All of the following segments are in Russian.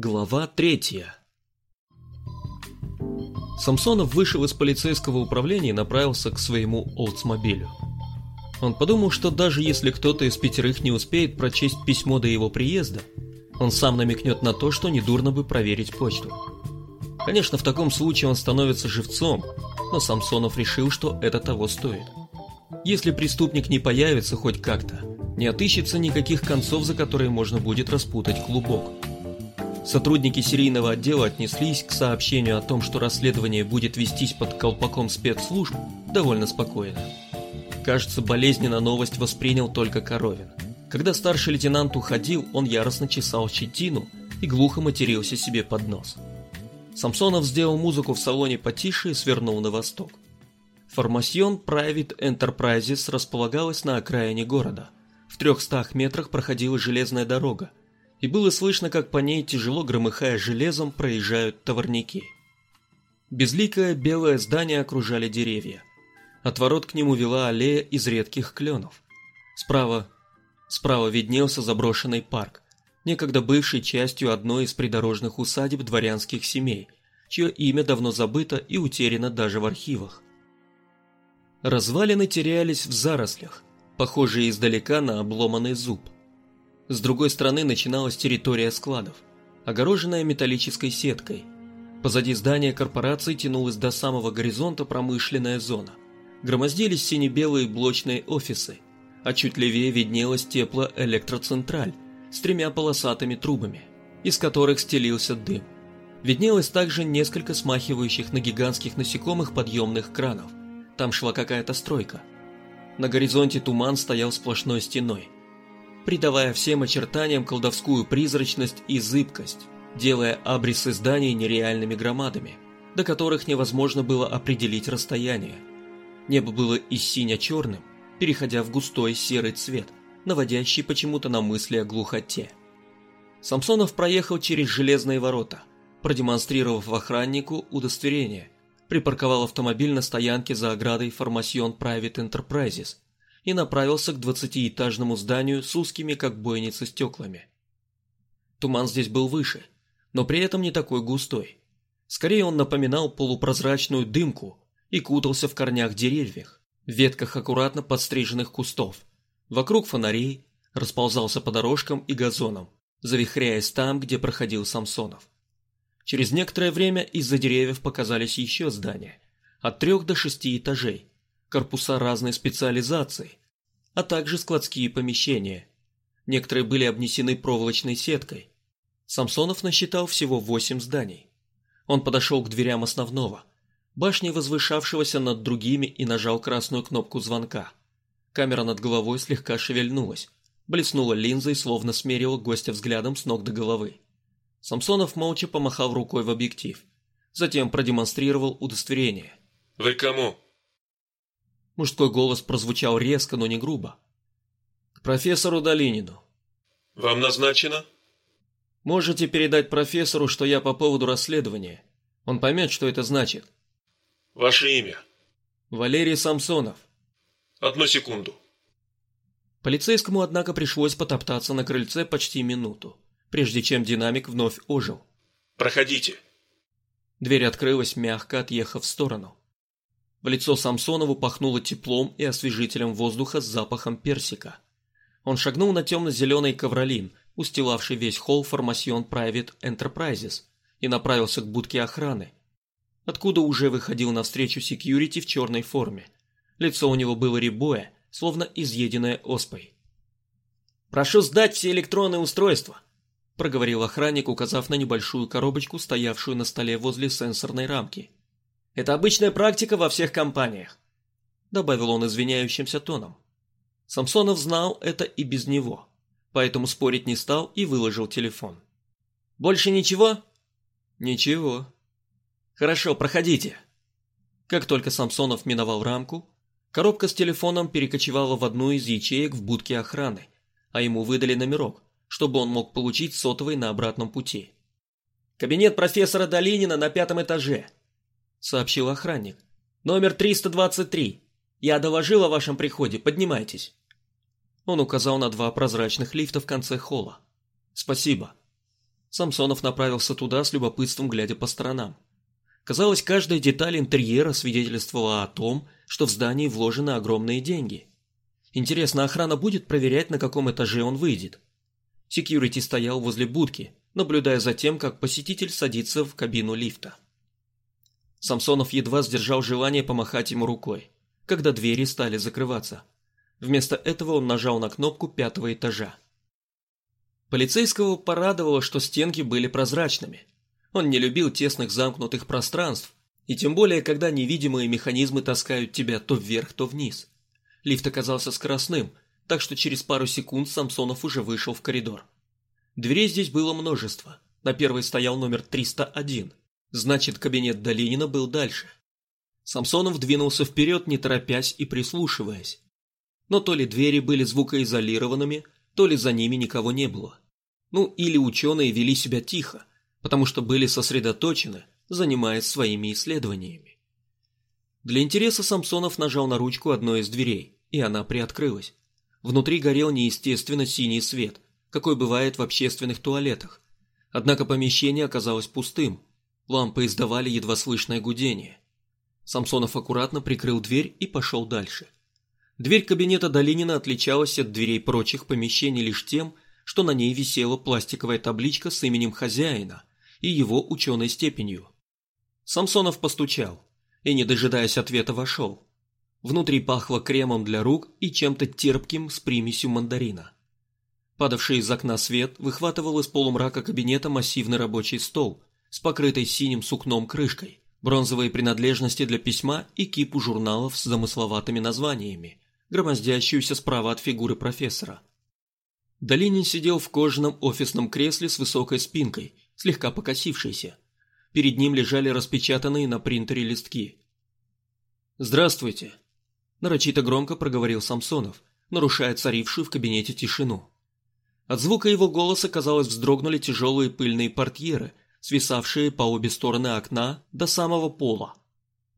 Глава третья Самсонов вышел из полицейского управления и направился к своему Олдсмобилю. Он подумал, что даже если кто-то из пятерых не успеет прочесть письмо до его приезда, он сам намекнет на то, что недурно бы проверить почту. Конечно, в таком случае он становится живцом, но Самсонов решил, что это того стоит. Если преступник не появится хоть как-то, не отыщется никаких концов, за которые можно будет распутать клубок. Сотрудники серийного отдела отнеслись к сообщению о том, что расследование будет вестись под колпаком спецслужб, довольно спокойно. Кажется, болезненно новость воспринял только Коровин. Когда старший лейтенант уходил, он яростно чесал щетину и глухо матерился себе под нос. Самсонов сделал музыку в салоне потише и свернул на восток. Формасьон Private Enterprises располагалась на окраине города. В трехстах метрах проходила железная дорога, и было слышно, как по ней, тяжело громыхая железом, проезжают товарники. Безликое белое здание окружали деревья. От ворот к нему вела аллея из редких кленов. Справа, справа виднелся заброшенный парк, некогда бывший частью одной из придорожных усадеб дворянских семей, чье имя давно забыто и утеряно даже в архивах. Развалины терялись в зарослях, похожие издалека на обломанный зуб – с другой стороны начиналась территория складов, огороженная металлической сеткой. Позади здания корпорации тянулась до самого горизонта промышленная зона. Громоздились сине-белые блочные офисы, а чуть левее виднелась теплоэлектроцентраль с тремя полосатыми трубами, из которых стелился дым. Виднелось также несколько смахивающих на гигантских насекомых подъемных кранов. Там шла какая-то стройка. На горизонте туман стоял сплошной стеной – придавая всем очертаниям колдовскую призрачность и зыбкость, делая абрисы зданий нереальными громадами, до которых невозможно было определить расстояние. Небо было и сине-черным, переходя в густой серый цвет, наводящий почему-то на мысли о глухоте. Самсонов проехал через железные ворота, продемонстрировав охраннику удостоверение, припарковал автомобиль на стоянке за оградой Formation Private Enterprises – и направился к двадцатиэтажному зданию с узкими, как бойницы, стеклами. Туман здесь был выше, но при этом не такой густой. Скорее он напоминал полупрозрачную дымку и кутался в корнях деревьев, ветках аккуратно подстриженных кустов. Вокруг фонарей расползался по дорожкам и газонам, завихряясь там, где проходил Самсонов. Через некоторое время из-за деревьев показались еще здания, от трех до шести этажей, корпуса разной специализации, а также складские помещения. Некоторые были обнесены проволочной сеткой. Самсонов насчитал всего восемь зданий. Он подошел к дверям основного, башни возвышавшегося над другими и нажал красную кнопку звонка. Камера над головой слегка шевельнулась, блеснула линзой, словно смерила гостя взглядом с ног до головы. Самсонов молча помахал рукой в объектив, затем продемонстрировал удостоверение. «Вы кому?» Мужской голос прозвучал резко, но не грубо. «К профессору Долинину». «Вам назначено?» «Можете передать профессору, что я по поводу расследования. Он поймет, что это значит». «Ваше имя?» «Валерий Самсонов». «Одну секунду». Полицейскому, однако, пришлось потоптаться на крыльце почти минуту, прежде чем динамик вновь ожил. «Проходите». Дверь открылась, мягко отъехав в сторону. В лицо Самсонову пахнуло теплом и освежителем воздуха с запахом персика. Он шагнул на темно-зеленый ковролин, устилавший весь холл Formation Private Enterprises, и направился к будке охраны, откуда уже выходил навстречу секьюрити в черной форме. Лицо у него было рябое, словно изъеденное оспой. «Прошу сдать все электронные устройства», – проговорил охранник, указав на небольшую коробочку, стоявшую на столе возле сенсорной рамки. Это обычная практика во всех компаниях», – добавил он извиняющимся тоном. Самсонов знал это и без него, поэтому спорить не стал и выложил телефон. «Больше ничего?» «Ничего». «Хорошо, проходите». Как только Самсонов миновал рамку, коробка с телефоном перекочевала в одну из ячеек в будке охраны, а ему выдали номерок, чтобы он мог получить сотовый на обратном пути. «Кабинет профессора Долинина на пятом этаже», – сообщил охранник. «Номер 323. Я доложил о вашем приходе, поднимайтесь». Он указал на два прозрачных лифта в конце холла. «Спасибо». Самсонов направился туда с любопытством, глядя по сторонам. Казалось, каждая деталь интерьера свидетельствовала о том, что в здании вложены огромные деньги. Интересно, охрана будет проверять, на каком этаже он выйдет? Секьюрити стоял возле будки, наблюдая за тем, как посетитель садится в кабину лифта. Самсонов едва сдержал желание помахать ему рукой, когда двери стали закрываться. Вместо этого он нажал на кнопку пятого этажа. Полицейского порадовало, что стенки были прозрачными. Он не любил тесных замкнутых пространств, и тем более, когда невидимые механизмы таскают тебя то вверх, то вниз. Лифт оказался скоростным, так что через пару секунд Самсонов уже вышел в коридор. Дверей здесь было множество. На первой стоял номер 301. Значит, кабинет Долинина был дальше. Самсонов двинулся вперед, не торопясь и прислушиваясь. Но то ли двери были звукоизолированными, то ли за ними никого не было. Ну, или ученые вели себя тихо, потому что были сосредоточены, занимаясь своими исследованиями. Для интереса Самсонов нажал на ручку одной из дверей, и она приоткрылась. Внутри горел неестественно синий свет, какой бывает в общественных туалетах. Однако помещение оказалось пустым. Лампы издавали едва слышное гудение. Самсонов аккуратно прикрыл дверь и пошел дальше. Дверь кабинета Долинина отличалась от дверей прочих помещений лишь тем, что на ней висела пластиковая табличка с именем хозяина и его ученой степенью. Самсонов постучал и, не дожидаясь ответа, вошел. Внутри пахло кремом для рук и чем-то терпким с примесью мандарина. Падавший из окна свет выхватывал из полумрака кабинета массивный рабочий стол с покрытой синим сукном крышкой, бронзовые принадлежности для письма и кипу журналов с замысловатыми названиями, громоздящуюся справа от фигуры профессора. Долинин сидел в кожаном офисном кресле с высокой спинкой, слегка покосившейся. Перед ним лежали распечатанные на принтере листки. «Здравствуйте», – нарочито громко проговорил Самсонов, нарушая царившую в кабинете тишину. От звука его голоса, казалось, вздрогнули тяжелые пыльные портьеры, свисавшие по обе стороны окна до самого пола.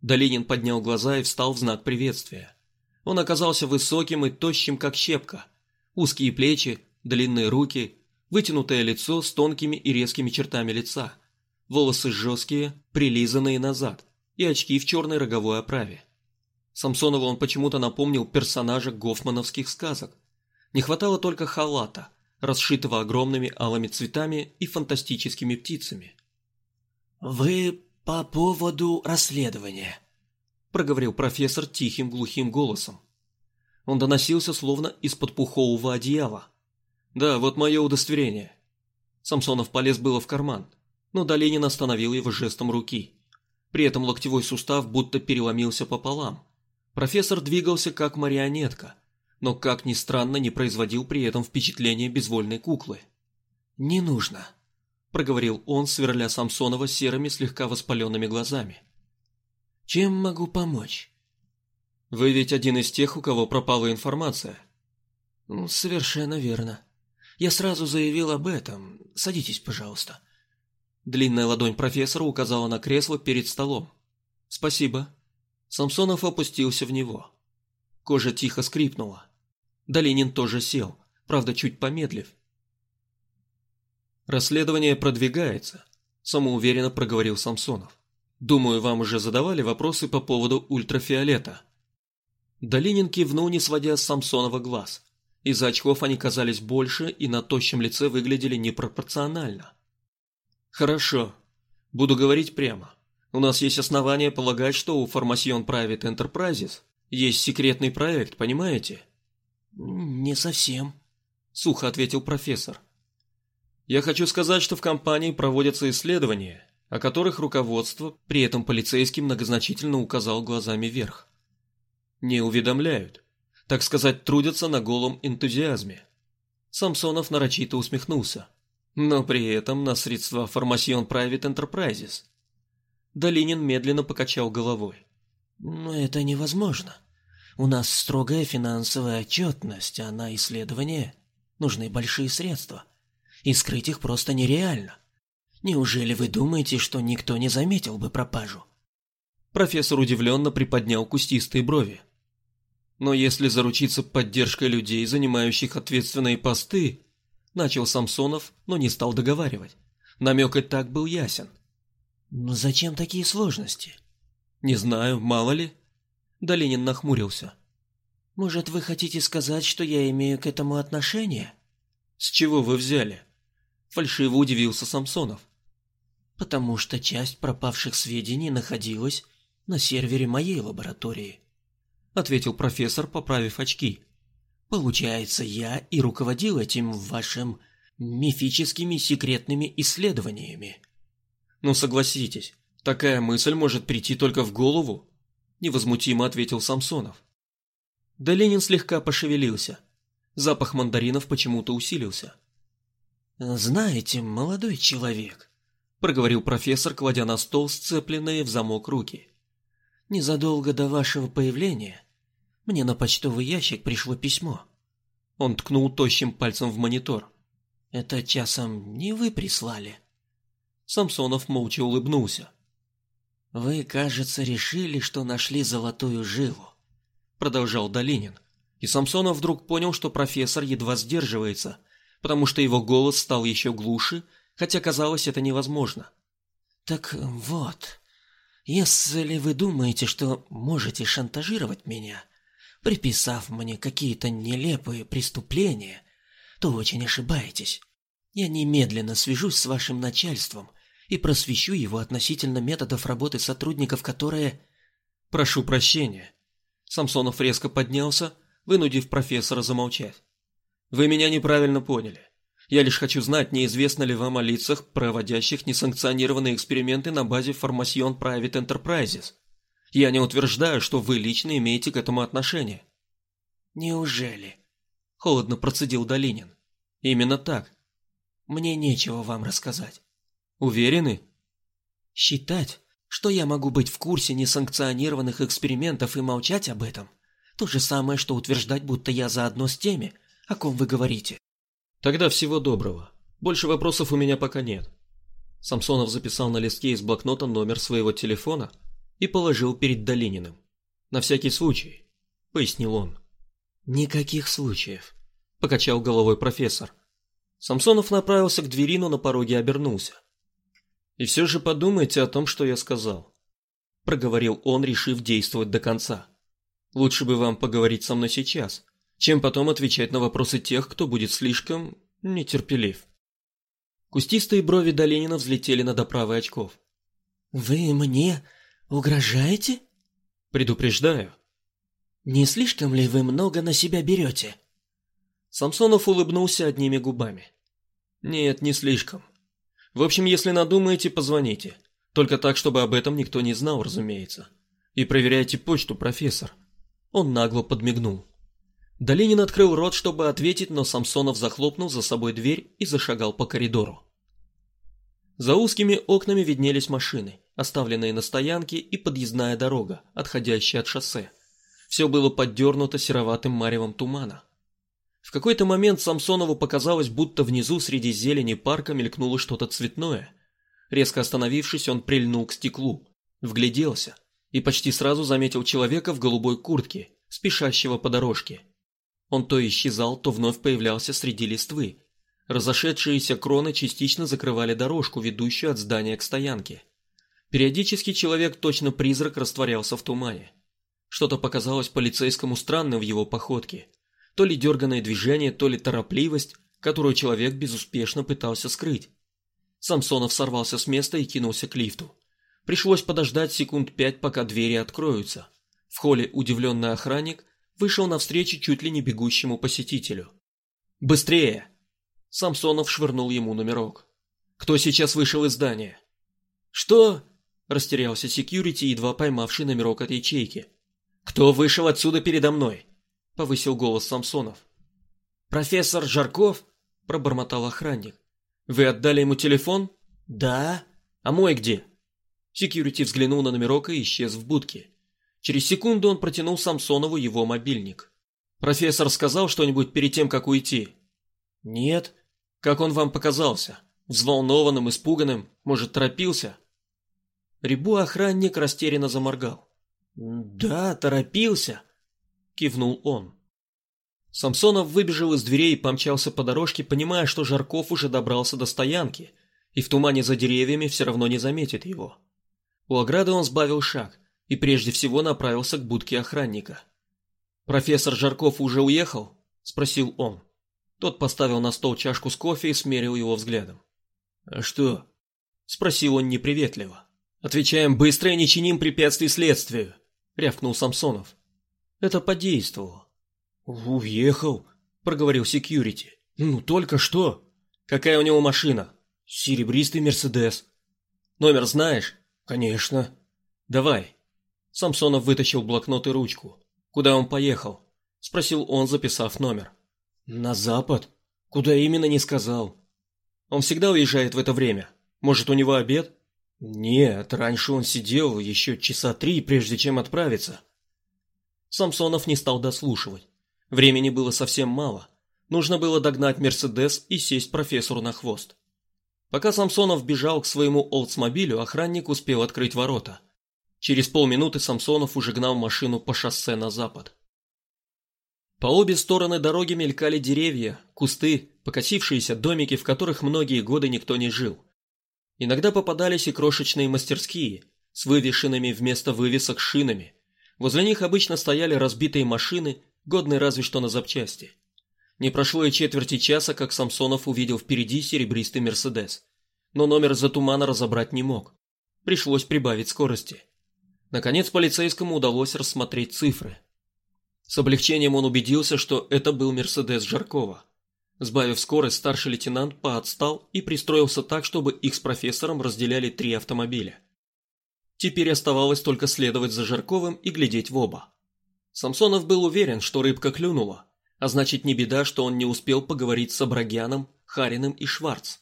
Долинин поднял глаза и встал в знак приветствия. Он оказался высоким и тощим, как щепка. Узкие плечи, длинные руки, вытянутое лицо с тонкими и резкими чертами лица, волосы жесткие, прилизанные назад и очки в черной роговой оправе. Самсонову он почему-то напомнил персонажа гофмановских сказок. Не хватало только халата, расшитого огромными алыми цветами и фантастическими птицами. «Вы по поводу расследования», – проговорил профессор тихим глухим голосом. Он доносился словно из-под пухового одеяла. «Да, вот мое удостоверение». Самсонов полез было в карман, но Долинин остановил его жестом руки. При этом локтевой сустав будто переломился пополам. Профессор двигался как марионетка, но, как ни странно, не производил при этом впечатления безвольной куклы. «Не нужно», – проговорил он, сверля Самсонова серыми слегка воспаленными глазами. «Чем могу помочь?» «Вы ведь один из тех, у кого пропала информация». «Совершенно верно. Я сразу заявил об этом. Садитесь, пожалуйста». Длинная ладонь профессора указала на кресло перед столом. «Спасибо». Самсонов опустился в него. Кожа тихо скрипнула. Долинин тоже сел, правда, чуть помедлив. «Расследование продвигается», – самоуверенно проговорил Самсонов. «Думаю, вам уже задавали вопросы по поводу ультрафиолета». Долинин кивнул, не сводя с Самсонова глаз. Из-за очков они казались больше и на тощем лице выглядели непропорционально. «Хорошо. Буду говорить прямо. У нас есть основания полагать, что у Formation Private Enterprises есть секретный проект, понимаете?» «Не совсем», – сухо ответил профессор. «Я хочу сказать, что в компании проводятся исследования, о которых руководство, при этом полицейский многозначительно указал глазами вверх. Не уведомляют так сказать, трудятся на голом энтузиазме. Самсонов нарочито усмехнулся. Но при этом на средства Formation Private Enterprises. Долинин медленно покачал головой. «Но это невозможно. У нас строгая финансовая отчетность, а на исследование нужны большие средства. И скрыть их просто нереально. Неужели вы думаете, что никто не заметил бы пропажу?» Профессор удивленно приподнял кустистые брови. Но если заручиться поддержкой людей, занимающих ответственные посты, начал Самсонов, но не стал договаривать. Намек и так был ясен. «Но зачем такие сложности?» «Не знаю, мало ли». Долинин нахмурился. «Может, вы хотите сказать, что я имею к этому отношение?» «С чего вы взяли?» Фальшиво удивился Самсонов. «Потому что часть пропавших сведений находилась на сервере моей лаборатории», ответил профессор, поправив очки. «Получается, я и руководил этим вашим мифическими секретными исследованиями». «Ну, согласитесь, такая мысль может прийти только в голову», невозмутимо ответил Самсонов. Да Ленин слегка пошевелился. Запах мандаринов почему-то усилился. «Знаете, молодой человек», – проговорил профессор, кладя на стол сцепленные в замок руки. «Незадолго до вашего появления мне на почтовый ящик пришло письмо». Он ткнул тощим пальцем в монитор. «Это часом не вы прислали?» Самсонов молча улыбнулся. «Вы, кажется, решили, что нашли золотую жилу», – продолжал Долинин. И Самсонов вдруг понял, что профессор едва сдерживается, потому что его голос стал еще глуше, хотя казалось это невозможно. «Так вот, если вы думаете, что можете шантажировать меня, приписав мне какие-то нелепые преступления, то очень ошибаетесь. Я немедленно свяжусь с вашим начальством и просвещу его относительно методов работы сотрудников, которые... Прошу прощения. Самсонов резко поднялся, вынудив профессора замолчать. Вы меня неправильно поняли. Я лишь хочу знать, неизвестно ли вам о лицах, проводящих несанкционированные эксперименты на базе Formation Private Enterprises. Я не утверждаю, что вы лично имеете к этому отношение. Неужели? Холодно процедил Долинин. Именно так. Мне нечего вам рассказать. Уверены? Считать, что я могу быть в курсе несанкционированных экспериментов и молчать об этом, то же самое, что утверждать, будто я заодно с теми, о ком вы говорите. Тогда всего доброго. Больше вопросов у меня пока нет. Самсонов записал на листке из блокнота номер своего телефона и положил перед Долининым. На всякий случай, пояснил он. Никаких случаев, покачал головой профессор. Самсонов направился к двери, но на пороге обернулся. И все же подумайте о том, что я сказал. Проговорил он, решив действовать до конца. Лучше бы вам поговорить со мной сейчас, чем потом отвечать на вопросы тех, кто будет слишком нетерпелив. Кустистые брови Доленина взлетели над оправой очков. «Вы мне угрожаете?» «Предупреждаю». «Не слишком ли вы много на себя берете?» Самсонов улыбнулся одними губами. «Нет, не слишком. В общем, если надумаете, позвоните. Только так, чтобы об этом никто не знал, разумеется. И проверяйте почту, профессор. Он нагло подмигнул. Долинин открыл рот, чтобы ответить, но Самсонов захлопнул за собой дверь и зашагал по коридору. За узкими окнами виднелись машины, оставленные на стоянке и подъездная дорога, отходящая от шоссе. Все было поддернуто сероватым маревом тумана. В какой-то момент Самсонову показалось, будто внизу среди зелени парка мелькнуло что-то цветное. Резко остановившись, он прильнул к стеклу, вгляделся и почти сразу заметил человека в голубой куртке, спешащего по дорожке. Он то исчезал, то вновь появлялся среди листвы. Разошедшиеся кроны частично закрывали дорожку, ведущую от здания к стоянке. Периодически человек, точно призрак, растворялся в тумане. Что-то показалось полицейскому странным в его походке – то ли дерганное движение, то ли торопливость, которую человек безуспешно пытался скрыть. Самсонов сорвался с места и кинулся к лифту. Пришлось подождать секунд пять, пока двери откроются. В холле удивленный охранник вышел навстречу чуть ли не бегущему посетителю. «Быстрее!» Самсонов швырнул ему номерок. «Кто сейчас вышел из здания?» «Что?» – растерялся секьюрити, едва поймавший номерок от ячейки. «Кто вышел отсюда передо мной?» – повысил голос Самсонов. «Профессор Жарков?» – пробормотал охранник. «Вы отдали ему телефон?» «Да». «А мой где?» Секьюрити взглянул на номерок и исчез в будке. Через секунду он протянул Самсонову его мобильник. «Профессор сказал что-нибудь перед тем, как уйти?» «Нет». «Как он вам показался? Взволнованным, испуганным? Может, торопился?» Рябу охранник растерянно заморгал. «Да, торопился», кивнул он. Самсонов выбежал из дверей и помчался по дорожке, понимая, что Жарков уже добрался до стоянки и в тумане за деревьями все равно не заметит его. У ограды он сбавил шаг и прежде всего направился к будке охранника. «Профессор Жарков уже уехал?» – спросил он. Тот поставил на стол чашку с кофе и смерил его взглядом. «А что?» – спросил он неприветливо. «Отвечаем быстро и не чиним препятствий следствию», – рявкнул Самсонов. Это подействовало. «Уехал», – проговорил секьюрити. «Ну, только что». «Какая у него машина?» «Серебристый Мерседес». «Номер знаешь?» «Конечно». «Давай». Самсонов вытащил блокнот и ручку. «Куда он поехал?» – спросил он, записав номер. «На запад? Куда именно, не сказал». «Он всегда уезжает в это время. Может, у него обед?» «Нет, раньше он сидел еще часа три, прежде чем отправиться». Самсонов не стал дослушивать. Времени было совсем мало. Нужно было догнать Мерседес и сесть профессору на хвост. Пока Самсонов бежал к своему Олдсмобилю, охранник успел открыть ворота. Через полминуты Самсонов уже гнал машину по шоссе на запад. По обе стороны дороги мелькали деревья, кусты, покосившиеся домики, в которых многие годы никто не жил. Иногда попадались и крошечные мастерские, с вывешенными вместо вывесок шинами. Возле них обычно стояли разбитые машины, годные разве что на запчасти. Не прошло и четверти часа, как Самсонов увидел впереди серебристый «Мерседес». Но номер за тумана разобрать не мог. Пришлось прибавить скорости. Наконец полицейскому удалось рассмотреть цифры. С облегчением он убедился, что это был «Мерседес» Жаркова. Сбавив скорость, старший лейтенант поотстал и пристроился так, чтобы их с профессором разделяли три автомобиля. Теперь оставалось только следовать за Жарковым и глядеть в оба. Самсонов был уверен, что рыбка клюнула, а значит не беда, что он не успел поговорить с Абрагяном, Хариным и Шварц.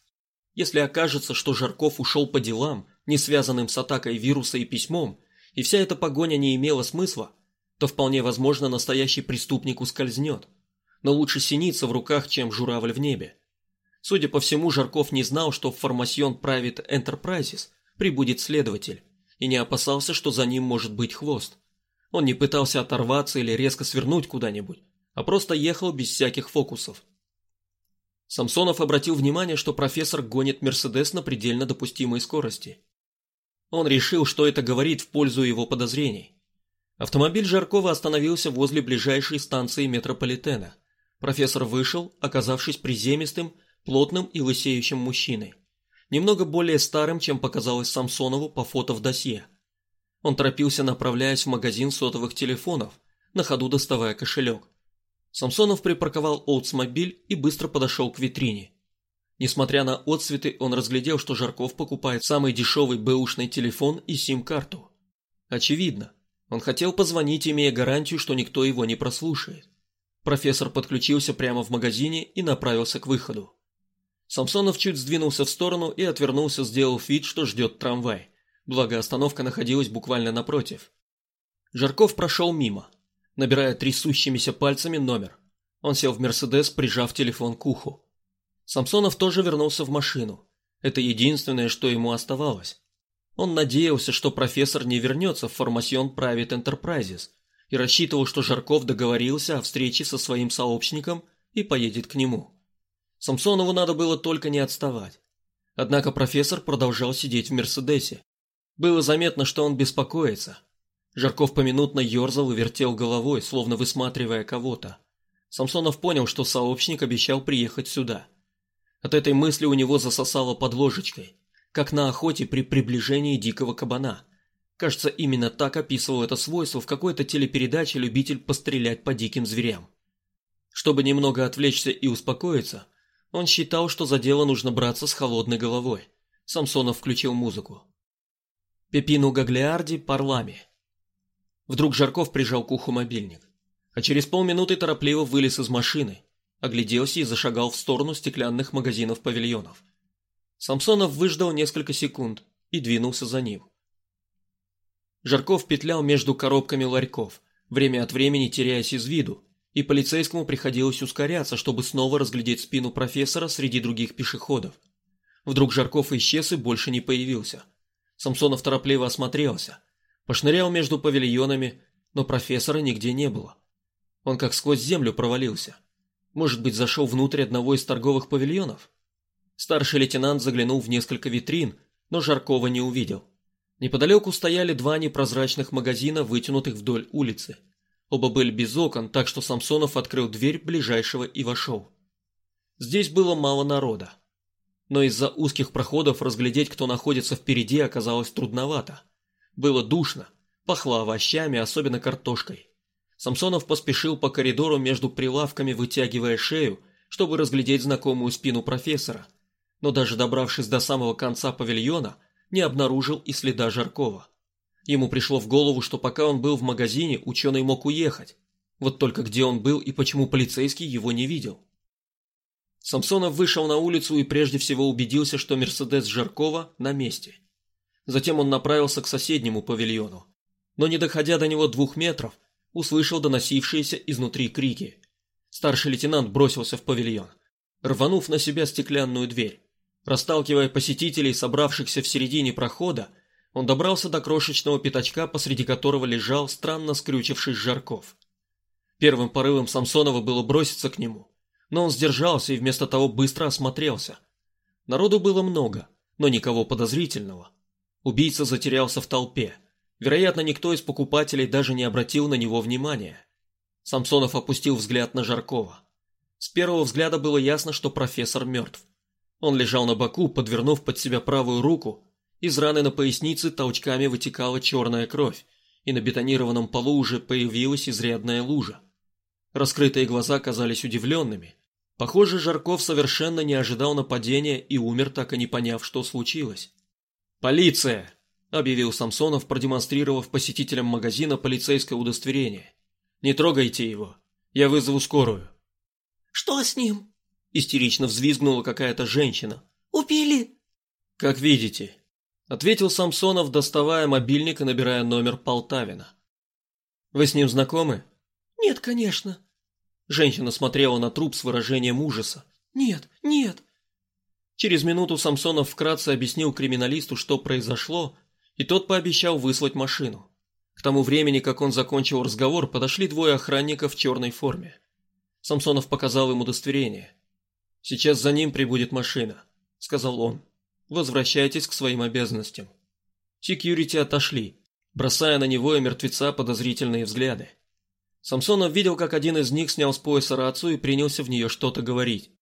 Если окажется, что Жарков ушел по делам, не связанным с атакой вируса и письмом, и вся эта погоня не имела смысла, то вполне возможно настоящий преступник ускользнет. Но лучше синица в руках, чем журавль в небе. Судя по всему, Жарков не знал, что в Formation Private Enterprises прибудет следователь, и не опасался, что за ним может быть хвост. Он не пытался оторваться или резко свернуть куда-нибудь, а просто ехал без всяких фокусов. Самсонов обратил внимание, что профессор гонит Мерседес на предельно допустимой скорости. Он решил, что это говорит в пользу его подозрений. Автомобиль Жаркова остановился возле ближайшей станции метрополитена. Профессор вышел, оказавшись приземистым, плотным и лысеющим мужчиной. Немного более старым, чем показалось Самсонову по фото в досье. Он торопился, направляясь в магазин сотовых телефонов, на ходу доставая кошелек. Самсонов припарковал Олдсмобиль и быстро подошел к витрине. Несмотря на отцветы, он разглядел, что Жарков покупает самый дешевый бэушный телефон и сим-карту. Очевидно, он хотел позвонить, имея гарантию, что никто его не прослушает. Профессор подключился прямо в магазине и направился к выходу. Самсонов чуть сдвинулся в сторону и отвернулся, сделав вид, что ждет трамвай, благо остановка находилась буквально напротив. Жарков прошел мимо набирая трясущимися пальцами номер. Он сел в «Мерседес», прижав телефон к уху. Самсонов тоже вернулся в машину. Это единственное, что ему оставалось. Он надеялся, что профессор не вернется в формасьон Private Enterprises и рассчитывал, что Жарков договорился о встрече со своим сообщником и поедет к нему. Самсонову надо было только не отставать. Однако профессор продолжал сидеть в «Мерседесе». Было заметно, что он беспокоится – Жарков поминутно ерзал и вертел головой, словно высматривая кого-то. Самсонов понял, что сообщник обещал приехать сюда. От этой мысли у него засосало под ложечкой, как на охоте при приближении дикого кабана. Кажется, именно так описывал это свойство в какой-то телепередаче любитель пострелять по диким зверям. Чтобы немного отвлечься и успокоиться, он считал, что за дело нужно браться с холодной головой. Самсонов включил музыку. Пепину Гаглиарди Парлами Вдруг Жарков прижал к уху мобильник. А через полминуты торопливо вылез из машины, огляделся и зашагал в сторону стеклянных магазинов-павильонов. Самсонов выждал несколько секунд и двинулся за ним. Жарков петлял между коробками ларьков, время от времени теряясь из виду, и полицейскому приходилось ускоряться, чтобы снова разглядеть спину профессора среди других пешеходов. Вдруг Жарков исчез и больше не появился. Самсонов торопливо осмотрелся – Пошнырял между павильонами, но профессора нигде не было. Он как сквозь землю провалился. Может быть, зашел внутрь одного из торговых павильонов? Старший лейтенант заглянул в несколько витрин, но Жаркова не увидел. Неподалеку стояли два непрозрачных магазина, вытянутых вдоль улицы. Оба были без окон, так что Самсонов открыл дверь ближайшего и вошел. Здесь было мало народа. Но из-за узких проходов разглядеть, кто находится впереди, оказалось трудновато. Было душно, пахло овощами, особенно картошкой. Самсонов поспешил по коридору между прилавками, вытягивая шею, чтобы разглядеть знакомую спину профессора. Но даже добравшись до самого конца павильона, не обнаружил и следа Жаркова. Ему пришло в голову, что пока он был в магазине, ученый мог уехать. Вот только где он был и почему полицейский его не видел. Самсонов вышел на улицу и прежде всего убедился, что Мерседес Жаркова на месте. Затем он направился к соседнему павильону. Но не доходя до него двух метров, услышал доносившиеся изнутри крики. Старший лейтенант бросился в павильон, рванув на себя стеклянную дверь. Расталкивая посетителей, собравшихся в середине прохода, он добрался до крошечного пятачка, посреди которого лежал странно скрючивший Жарков. Первым порывом Самсонова было броситься к нему, но он сдержался и вместо того быстро осмотрелся. Народу было много, но никого подозрительного. Убийца затерялся в толпе. Вероятно, никто из покупателей даже не обратил на него внимания. Самсонов опустил взгляд на Жаркова. С первого взгляда было ясно, что профессор мертв. Он лежал на боку, подвернув под себя правую руку. Из раны на пояснице толчками вытекала черная кровь, и на бетонированном полу уже появилась изрядная лужа. Раскрытые глаза казались удивленными. Похоже, Жарков совершенно не ожидал нападения и умер, так и не поняв, что случилось. «Полиция!» – объявил Самсонов, продемонстрировав посетителям магазина полицейское удостоверение. «Не трогайте его. Я вызову скорую». «Что с ним?» – истерично взвизгнула какая-то женщина. «Убили!» «Как видите», – ответил Самсонов, доставая мобильник и набирая номер Полтавина. «Вы с ним знакомы?» «Нет, конечно». Женщина смотрела на труп с выражением ужаса. «Нет, нет». Через минуту Самсонов вкратце объяснил криминалисту, что произошло, и тот пообещал выслать машину. К тому времени, как он закончил разговор, подошли двое охранников в черной форме. Самсонов показал им удостоверение. «Сейчас за ним прибудет машина», — сказал он. «Возвращайтесь к своим обязанностям». Секьюрити отошли, бросая на него и мертвеца подозрительные взгляды. Самсонов видел, как один из них снял с пояса рацию и принялся в нее что-то говорить.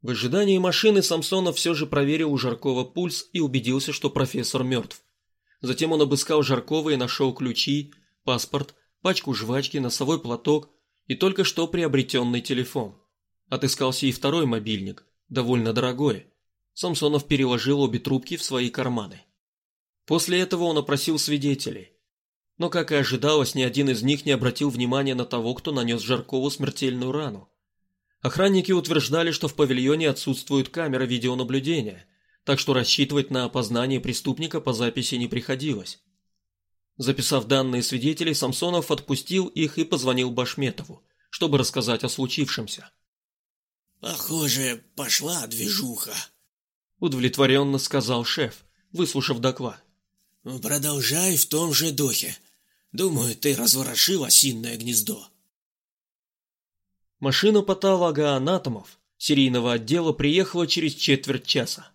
В ожидании машины Самсонов все же проверил у Жаркова пульс и убедился, что профессор мертв. Затем он обыскал Жаркова и нашел ключи, паспорт, пачку жвачки, носовой платок и только что приобретенный телефон. Отыскался и второй мобильник, довольно дорогой. Самсонов переложил обе трубки в свои карманы. После этого он опросил свидетелей. Но, как и ожидалось, ни один из них не обратил внимания на того, кто нанес Жаркову смертельную рану. Охранники утверждали, что в павильоне отсутствуют камеры видеонаблюдения, так что рассчитывать на опознание преступника по записи не приходилось. Записав данные свидетелей, Самсонов отпустил их и позвонил Башметову, чтобы рассказать о случившемся. «Похоже, пошла движуха», – удовлетворенно сказал шеф, выслушав доклад. «Продолжай в том же духе. Думаю, ты разворошил осинное гнездо». Машина патологоанатомов серийного отдела приехала через четверть часа.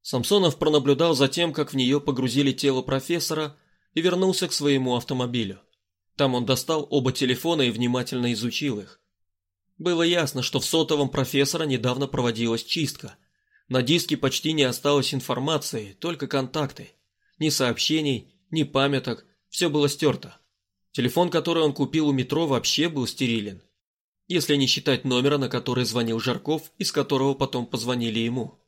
Самсонов пронаблюдал за тем, как в нее погрузили тело профессора и вернулся к своему автомобилю. Там он достал оба телефона и внимательно изучил их. Было ясно, что в сотовом профессора недавно проводилась чистка. На диске почти не осталось информации, только контакты. Ни сообщений, ни памяток, все было стерто. Телефон, который он купил у метро, вообще был стерилен если не считать номера, на который звонил Жарков, из которого потом позвонили ему.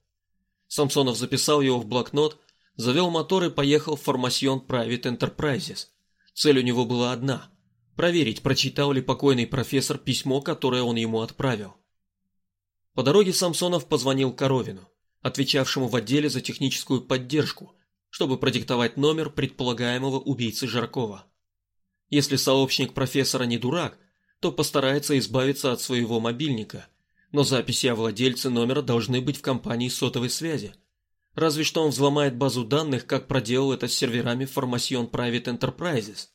Самсонов записал его в блокнот, завел мотор и поехал в Формасьон Private Enterprises. Цель у него была одна – проверить, прочитал ли покойный профессор письмо, которое он ему отправил. По дороге Самсонов позвонил Коровину, отвечавшему в отделе за техническую поддержку, чтобы продиктовать номер предполагаемого убийцы Жаркова. Если сообщник профессора не дурак – то постарается избавиться от своего мобильника. Но записи о владельце номера должны быть в компании сотовой связи. Разве что он взломает базу данных, как проделал это с серверами Formation Private Enterprises.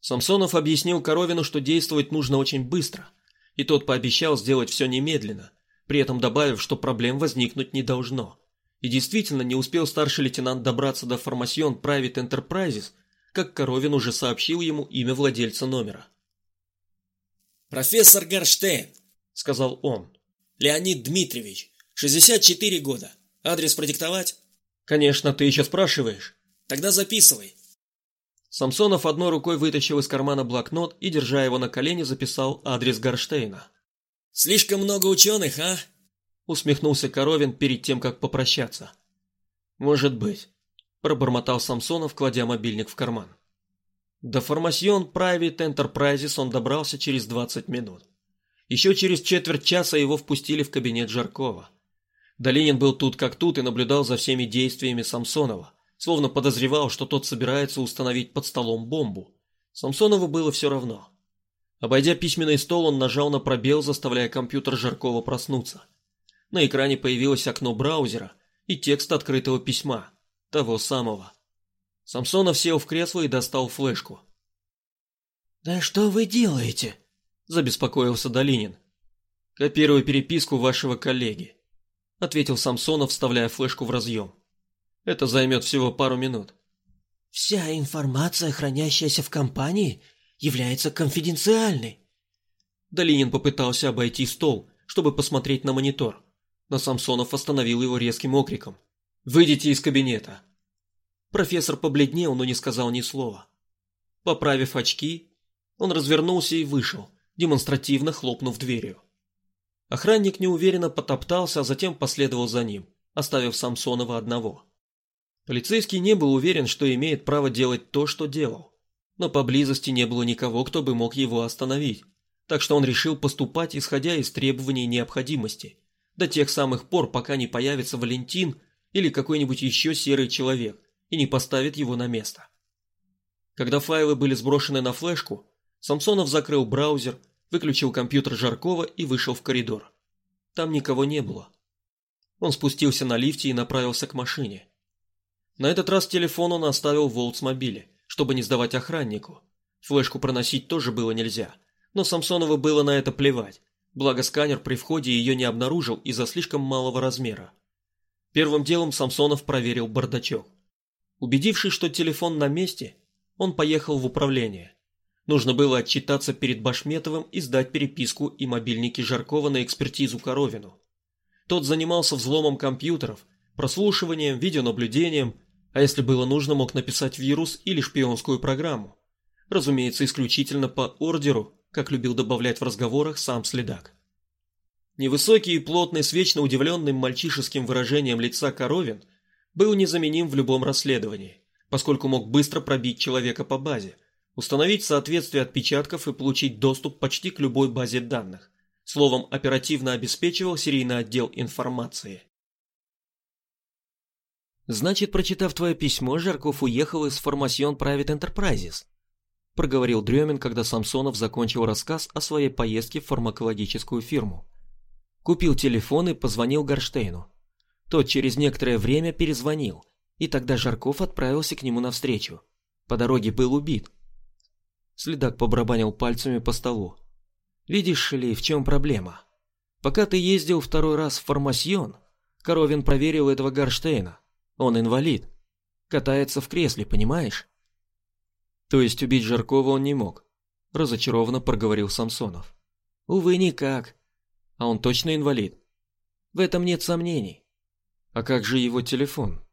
Самсонов объяснил Коровину, что действовать нужно очень быстро, и тот пообещал сделать все немедленно, при этом добавив, что проблем возникнуть не должно. И действительно, не успел старший лейтенант добраться до Formation Private Enterprises, как Коровин уже сообщил ему имя владельца номера. «Профессор Горштейн», — сказал он. «Леонид Дмитриевич, 64 года. Адрес продиктовать?» «Конечно, ты еще спрашиваешь». «Тогда записывай». Самсонов одной рукой вытащил из кармана блокнот и, держа его на колене, записал адрес Горштейна. «Слишком много ученых, а?» Усмехнулся Коровин перед тем, как попрощаться. «Может быть», – пробормотал Самсонов, кладя мобильник в карман. До Формасьон Private Enterprises он добрался через 20 минут. Еще через четверть часа его впустили в кабинет Жаркова. Долинин был тут как тут и наблюдал за всеми действиями Самсонова, словно подозревал, что тот собирается установить под столом бомбу. Самсонову было все равно. Обойдя письменный стол, он нажал на пробел, заставляя компьютер Жаркова проснуться. На экране появилось окно браузера и текст открытого письма, того самого. Самсонов сел в кресло и достал флешку. «Да что вы делаете?» – забеспокоился Долинин. «Копирую переписку вашего коллеги», – ответил Самсонов, вставляя флешку в разъем. «Это займет всего пару минут». «Вся информация, хранящаяся в компании, является конфиденциальной». Долинин попытался обойти стол, чтобы посмотреть на монитор но Самсонов остановил его резким окриком. «Выйдите из кабинета!» Профессор побледнел, но не сказал ни слова. Поправив очки, он развернулся и вышел, демонстративно хлопнув дверью. Охранник неуверенно потоптался, а затем последовал за ним, оставив Самсонова одного. Полицейский не был уверен, что имеет право делать то, что делал, но поблизости не было никого, кто бы мог его остановить, так что он решил поступать, исходя из требований необходимости – до тех самых пор, пока не появится Валентин или какой-нибудь еще серый человек и не поставит его на место. Когда файлы были сброшены на флешку, Самсонов закрыл браузер, выключил компьютер Жаркова и вышел в коридор. Там никого не было. Он спустился на лифте и направился к машине. На этот раз телефон он оставил в Волтсмобиле, чтобы не сдавать охраннику. Флешку проносить тоже было нельзя, но Самсонову было на это плевать. Благо сканер при входе ее не обнаружил из-за слишком малого размера. Первым делом Самсонов проверил бардачок. Убедившись, что телефон на месте, он поехал в управление. Нужно было отчитаться перед Башметовым и сдать переписку и мобильники Жаркова на экспертизу Коровину. Тот занимался взломом компьютеров, прослушиванием, видеонаблюдением, а если было нужно, мог написать вирус или шпионскую программу. Разумеется, исключительно по ордеру как любил добавлять в разговорах сам следак. Невысокий и плотный, с вечно удивленным мальчишеским выражением лица Коровин был незаменим в любом расследовании, поскольку мог быстро пробить человека по базе, установить соответствие отпечатков и получить доступ почти к любой базе данных. Словом, оперативно обеспечивал серийный отдел информации. «Значит, прочитав твое письмо, Жарков уехал из Formation Private Enterprises», – проговорил Дремин, когда Самсонов закончил рассказ о своей поездке в фармакологическую фирму. Купил телефон и позвонил Горштейну. Тот через некоторое время перезвонил, и тогда Жарков отправился к нему навстречу. По дороге был убит. Следак побрабанил пальцами по столу. «Видишь ли, в чем проблема? Пока ты ездил второй раз в Формасьон, Коровин проверил этого Горштейна. Он инвалид. Катается в кресле, понимаешь? То есть убить Жаркова он не мог? Разочарованно проговорил Самсонов. Увы, никак. А он точно инвалид? В этом нет сомнений. А как же его телефон?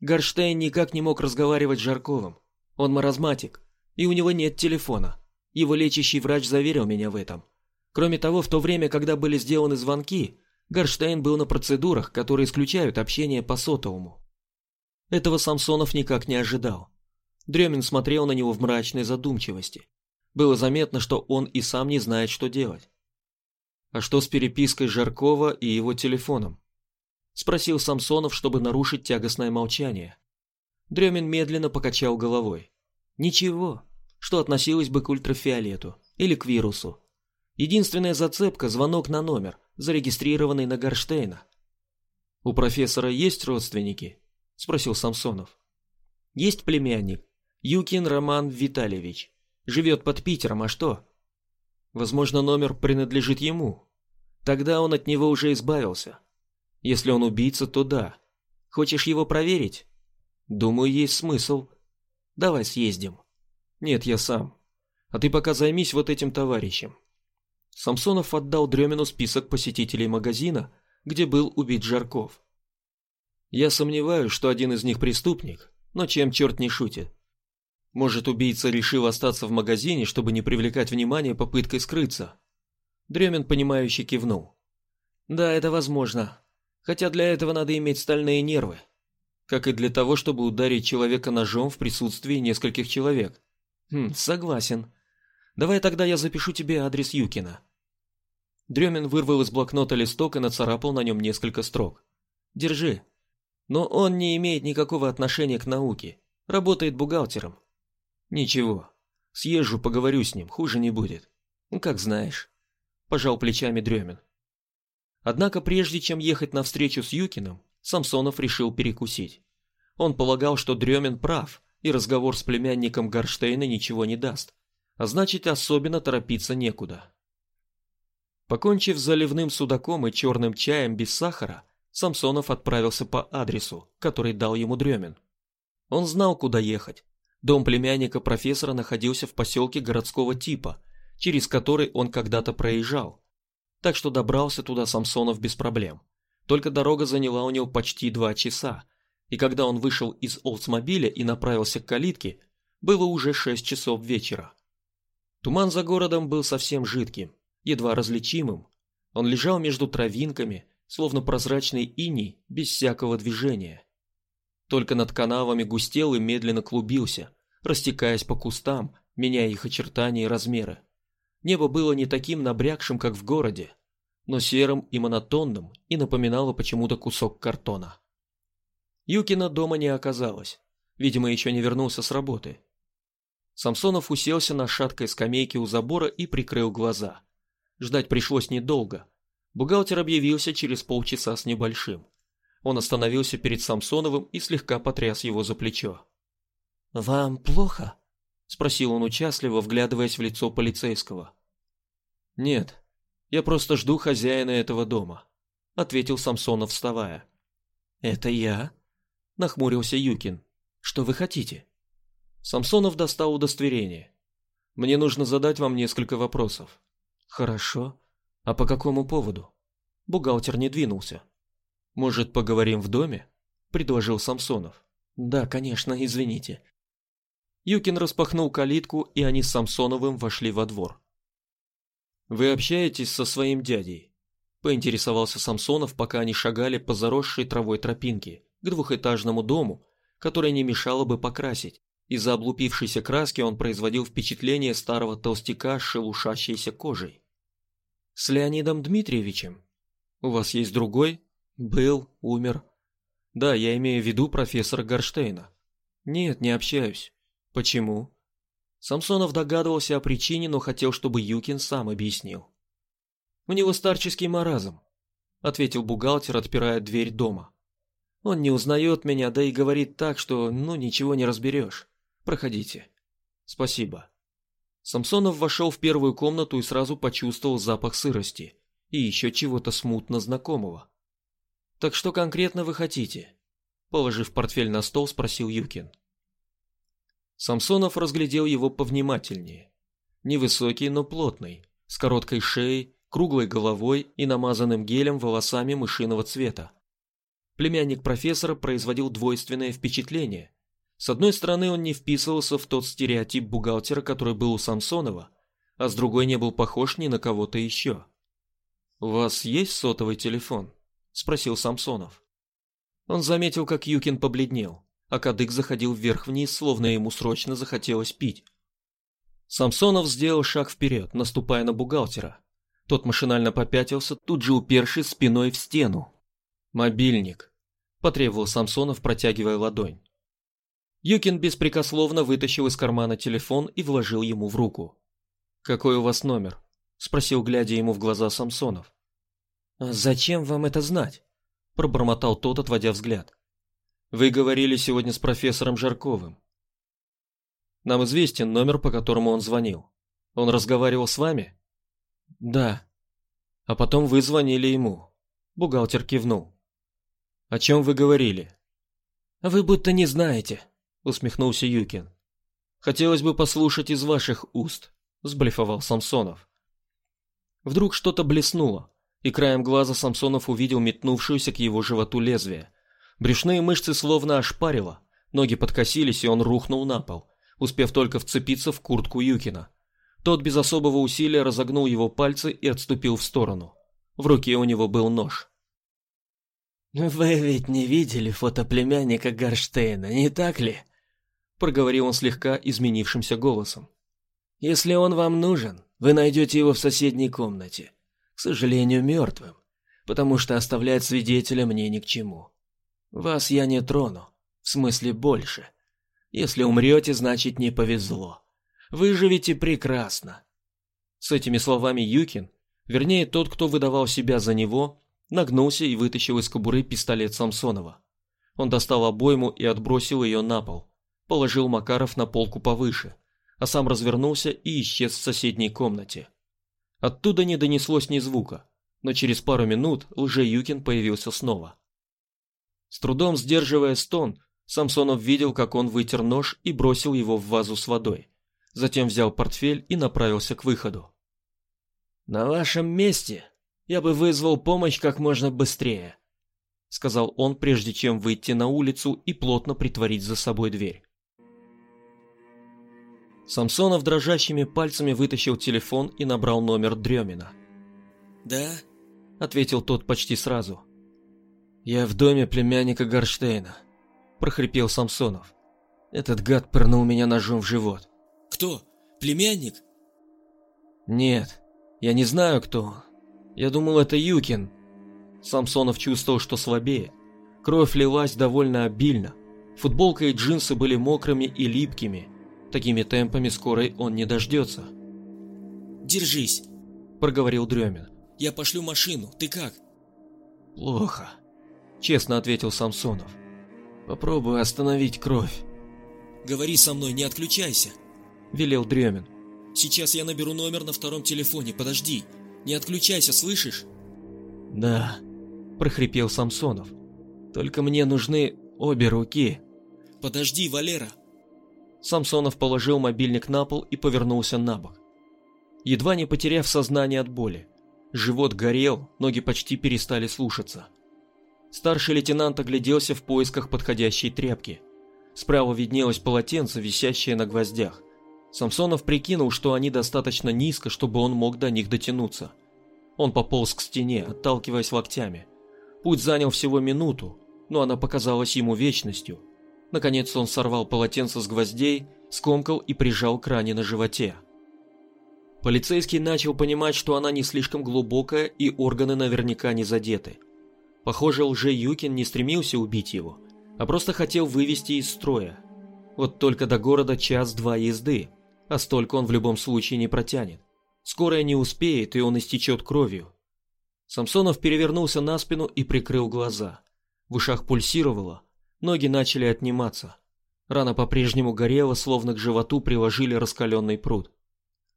Горштейн никак не мог разговаривать с Жарковым. Он маразматик, и у него нет телефона. Его лечащий врач заверил меня в этом. Кроме того, в то время, когда были сделаны звонки, Горштейн был на процедурах, которые исключают общение по сотовому. Этого Самсонов никак не ожидал. Дремин смотрел на него в мрачной задумчивости. Было заметно, что он и сам не знает, что делать. «А что с перепиской Жаркова и его телефоном?» Спросил Самсонов, чтобы нарушить тягостное молчание. Дремин медленно покачал головой. «Ничего, что относилось бы к ультрафиолету или к вирусу. Единственная зацепка – звонок на номер, зарегистрированный на Горштейна». «У профессора есть родственники?» – спросил Самсонов. «Есть племянник, Юкин Роман Витальевич. Живет под Питером, а что? Возможно, номер принадлежит ему. Тогда он от него уже избавился. Если он убийца, то да. Хочешь его проверить? Думаю, есть смысл. Давай съездим. Нет, я сам. А ты пока займись вот этим товарищем. Самсонов отдал Дремину список посетителей магазина, где был убит Жарков. Я сомневаюсь, что один из них преступник, но чем черт не шутит. Может, убийца решил остаться в магазине, чтобы не привлекать внимание попыткой скрыться. Дремин, понимающе кивнул. Да, это возможно. Хотя для этого надо иметь стальные нервы. Как и для того, чтобы ударить человека ножом в присутствии нескольких человек. Хм, согласен. Давай тогда я запишу тебе адрес Юкина. Дремин вырвал из блокнота листок и нацарапал на нем несколько строк. Держи. Но он не имеет никакого отношения к науке. Работает бухгалтером. Ничего. Съезжу, поговорю с ним, хуже не будет. Ну, как знаешь. Пожал плечами Дремин. Однако прежде чем ехать на встречу с Юкиным, Самсонов решил перекусить. Он полагал, что Дремин прав, и разговор с племянником Горштейна ничего не даст. А значит, особенно торопиться некуда. Покончив с заливным судаком и черным чаем без сахара, Самсонов отправился по адресу, который дал ему Дремин. Он знал, куда ехать. Дом племянника профессора находился в поселке городского типа, через который он когда-то проезжал. Так что добрался туда Самсонов без проблем. Только дорога заняла у него почти два часа, и когда он вышел из Олдсмобиля и направился к калитке, было уже шесть часов вечера. Туман за городом был совсем жидким, едва различимым. Он лежал между травинками, словно прозрачный иней, без всякого движения. Только над канавами густел и медленно клубился, растекаясь по кустам, меняя их очертания и размеры. Небо было не таким набрякшим, как в городе, но серым и монотонным и напоминало почему-то кусок картона. Юкина дома не оказалось. Видимо, еще не вернулся с работы. Самсонов уселся на шаткой скамейке у забора и прикрыл глаза. Ждать пришлось недолго. Бухгалтер объявился через полчаса с небольшим. Он остановился перед Самсоновым и слегка потряс его за плечо. «Вам плохо?» – спросил он участливо, вглядываясь в лицо полицейского. «Нет, я просто жду хозяина этого дома», – ответил Самсонов, вставая. «Это я?» – нахмурился Юкин. «Что вы хотите?» Самсонов достал удостоверение. «Мне нужно задать вам несколько вопросов». «Хорошо. А по какому поводу?» Бухгалтер не двинулся. «Может, поговорим в доме?» – предложил Самсонов. «Да, конечно, извините». Юкин распахнул калитку, и они с Самсоновым вошли во двор. «Вы общаетесь со своим дядей?» – поинтересовался Самсонов, пока они шагали по заросшей травой тропинке к двухэтажному дому, который не мешало бы покрасить. Из-за облупившейся краски он производил впечатление старого толстяка с шелушащейся кожей. «С Леонидом Дмитриевичем? У вас есть другой? Был, умер. Да, я имею в виду профессора Горштейна. Нет, не общаюсь. Почему?» Самсонов догадывался о причине, но хотел, чтобы Юкин сам объяснил. «У него старческий маразм», — ответил бухгалтер, отпирая дверь дома. «Он не узнает меня, да и говорит так, что, ну, ничего не разберешь. Проходите. Спасибо. Самсонов вошел в первую комнату и сразу почувствовал запах сырости и еще чего-то смутно знакомого. Так что конкретно вы хотите? Положив портфель на стол, спросил Юкин. Самсонов разглядел его повнимательнее. Невысокий, но плотный, с короткой шеей, круглой головой и намазанным гелем волосами мышиного цвета. Племянник профессора производил двойственное впечатление, с одной стороны, он не вписывался в тот стереотип бухгалтера, который был у Самсонова, а с другой не был похож ни на кого-то еще. «У вас есть сотовый телефон?» – спросил Самсонов. Он заметил, как Юкин побледнел, а кадык заходил вверх-вниз, словно ему срочно захотелось пить. Самсонов сделал шаг вперед, наступая на бухгалтера. Тот машинально попятился, тут же упершись спиной в стену. «Мобильник», – потребовал Самсонов, протягивая ладонь. Юкин беспрекословно вытащил из кармана телефон и вложил ему в руку. «Какой у вас номер?» – спросил, глядя ему в глаза Самсонов. «А «Зачем вам это знать?» – пробормотал тот, отводя взгляд. «Вы говорили сегодня с профессором Жарковым. Нам известен номер, по которому он звонил. Он разговаривал с вами?» «Да». А потом вы звонили ему. Бухгалтер кивнул. О чем вы говорили? Вы будто не знаете, усмехнулся Юкин. Хотелось бы послушать из ваших уст, сблефовал Самсонов. Вдруг что-то блеснуло, и краем глаза Самсонов увидел метнувшуюся к его животу лезвие. Брюшные мышцы словно ошпарило, ноги подкосились, и он рухнул на пол, успев только вцепиться в куртку Юкина. Тот без особого усилия разогнул его пальцы и отступил в сторону. В руке у него был нож. «Вы ведь не видели фото племянника Гарштейна, не так ли?» Проговорил он слегка изменившимся голосом. «Если он вам нужен, вы найдете его в соседней комнате. К сожалению, мертвым, потому что оставлять свидетеля мне ни к чему. Вас я не трону, в смысле больше. Если умрете, значит не повезло. Выживете прекрасно. С этими словами Юкин, вернее тот, кто выдавал себя за него, нагнулся и вытащил из кобуры пистолет Самсонова. Он достал обойму и отбросил ее на пол, положил Макаров на полку повыше, а сам развернулся и исчез в соседней комнате. Оттуда не донеслось ни звука, но через пару минут лже-Юкин появился снова. С трудом сдерживая стон, Самсонов видел, как он вытер нож и бросил его в вазу с водой. Затем взял портфель и направился к выходу. «На вашем месте я бы вызвал помощь как можно быстрее», сказал он, прежде чем выйти на улицу и плотно притворить за собой дверь. Самсонов дрожащими пальцами вытащил телефон и набрал номер Дремина. «Да?» – ответил тот почти сразу. «Я в доме племянника Горштейна», прохрипел Самсонов. Этот гад пырнул меня ножом в живот. Кто? Племянник? Нет, я не знаю, кто. Я думал, это Юкин. Самсонов чувствовал, что слабее. Кровь лилась довольно обильно. Футболка и джинсы были мокрыми и липкими. Такими темпами скорой он не дождется. «Держись», – проговорил Дремин. «Я пошлю машину. Ты как?» «Плохо», – честно ответил Самсонов. Попробую остановить кровь. Говори со мной, не отключайся, велел Дремин. Сейчас я наберу номер на втором телефоне, подожди. Не отключайся, слышишь? Да, прохрипел Самсонов. Только мне нужны обе руки. Подожди, Валера. Самсонов положил мобильник на пол и повернулся на бок. Едва не потеряв сознание от боли. Живот горел, ноги почти перестали слушаться. Старший лейтенант огляделся в поисках подходящей тряпки. Справа виднелось полотенце, висящее на гвоздях. Самсонов прикинул, что они достаточно низко, чтобы он мог до них дотянуться. Он пополз к стене, отталкиваясь локтями. Путь занял всего минуту, но она показалась ему вечностью. Наконец он сорвал полотенце с гвоздей, скомкал и прижал к ране на животе. Полицейский начал понимать, что она не слишком глубокая и органы наверняка не задеты – Похоже, лже-Юкин не стремился убить его, а просто хотел вывести из строя. Вот только до города час-два езды, а столько он в любом случае не протянет. Скорая не успеет, и он истечет кровью. Самсонов перевернулся на спину и прикрыл глаза. В ушах пульсировало, ноги начали отниматься. Рана по-прежнему горела, словно к животу приложили раскаленный пруд.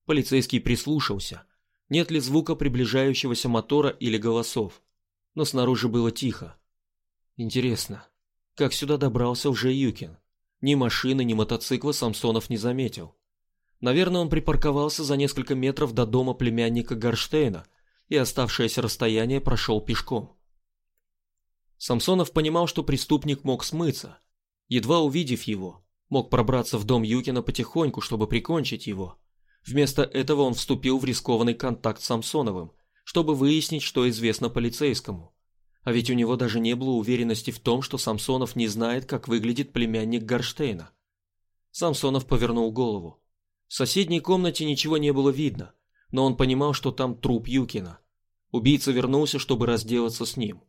Полицейский прислушался, нет ли звука приближающегося мотора или голосов но снаружи было тихо. Интересно, как сюда добрался уже Юкин? Ни машины, ни мотоцикла Самсонов не заметил. Наверное, он припарковался за несколько метров до дома племянника Горштейна и оставшееся расстояние прошел пешком. Самсонов понимал, что преступник мог смыться. Едва увидев его, мог пробраться в дом Юкина потихоньку, чтобы прикончить его. Вместо этого он вступил в рискованный контакт с Самсоновым – чтобы выяснить, что известно полицейскому. А ведь у него даже не было уверенности в том, что Самсонов не знает, как выглядит племянник Горштейна. Самсонов повернул голову. В соседней комнате ничего не было видно, но он понимал, что там труп Юкина. Убийца вернулся, чтобы разделаться с ним.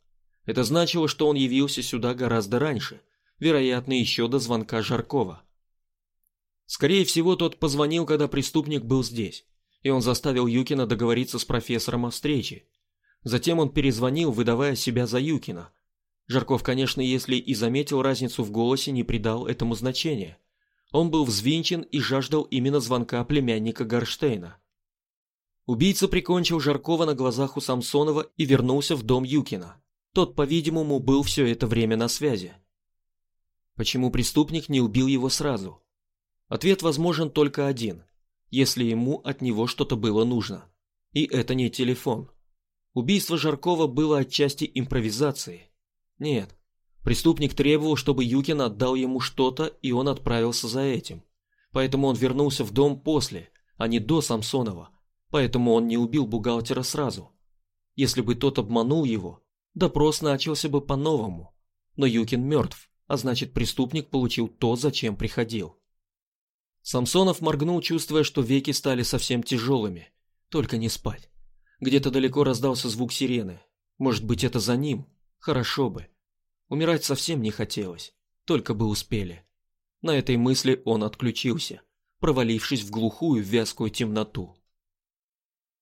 Это значило, что он явился сюда гораздо раньше, вероятно, еще до звонка Жаркова. Скорее всего, тот позвонил, когда преступник был здесь и он заставил Юкина договориться с профессором о встрече. Затем он перезвонил, выдавая себя за Юкина. Жарков, конечно, если и заметил разницу в голосе, не придал этому значения. Он был взвинчен и жаждал именно звонка племянника Горштейна. Убийца прикончил Жаркова на глазах у Самсонова и вернулся в дом Юкина. Тот, по-видимому, был все это время на связи. Почему преступник не убил его сразу? Ответ возможен только один, если ему от него что-то было нужно. И это не телефон. Убийство Жаркова было отчасти импровизацией. Нет, преступник требовал, чтобы Юкин отдал ему что-то, и он отправился за этим. Поэтому он вернулся в дом после, а не до Самсонова. Поэтому он не убил бухгалтера сразу. Если бы тот обманул его, допрос начался бы по-новому. Но Юкин мертв, а значит преступник получил то, зачем приходил. Самсонов моргнул, чувствуя, что веки стали совсем тяжелыми. Только не спать. Где-то далеко раздался звук сирены. Может быть, это за ним? Хорошо бы. Умирать совсем не хотелось. Только бы успели. На этой мысли он отключился, провалившись в глухую вязкую темноту.